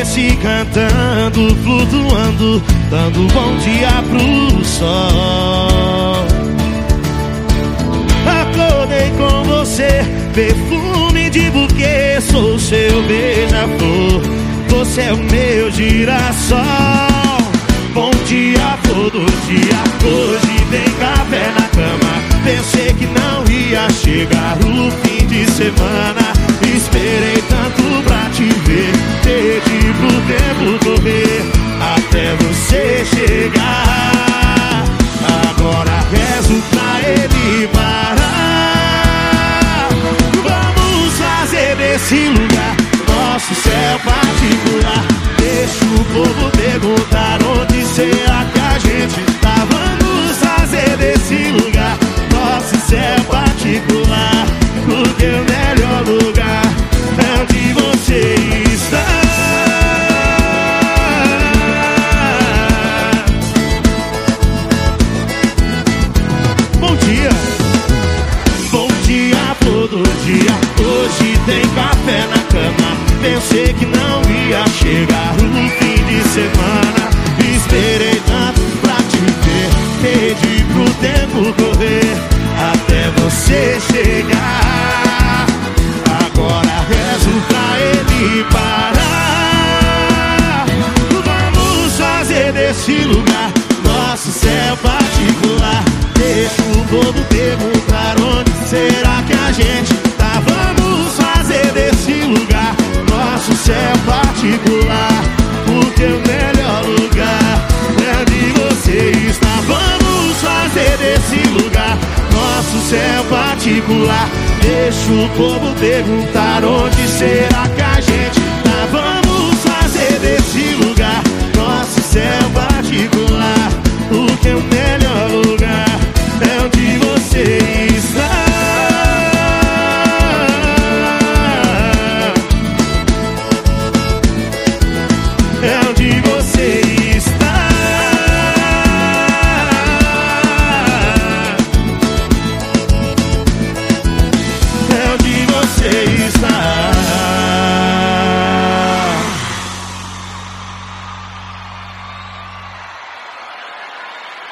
desse cantando, flutuando, dando bom dia pro sol. Acordei com você, perfume de buquê, sou seu beija-flor, você é o meu girassol. Bom dia todo dia, hoje tem café na cama. Pensei que não ia chegar o fim de semana. Esperei tanto você chegar. Agora rezo pra ele parar. Vamos fazer desse lugar nosso céu particular. Deixa o povo perguntar onde será que a gente tá. Vamos fazer desse lugar nosso céu particular. O melhor Pensei que não ia chegar no fim de semana. Esperei tanto pra te ver. Pedi pro tempo correr até você chegar. Agora rezo pra ele parar. Vamos fazer desse lugar particular. Deixa o povo perguntar onde será que a gente tá. Vamos fazer desse lugar nosso céu particular.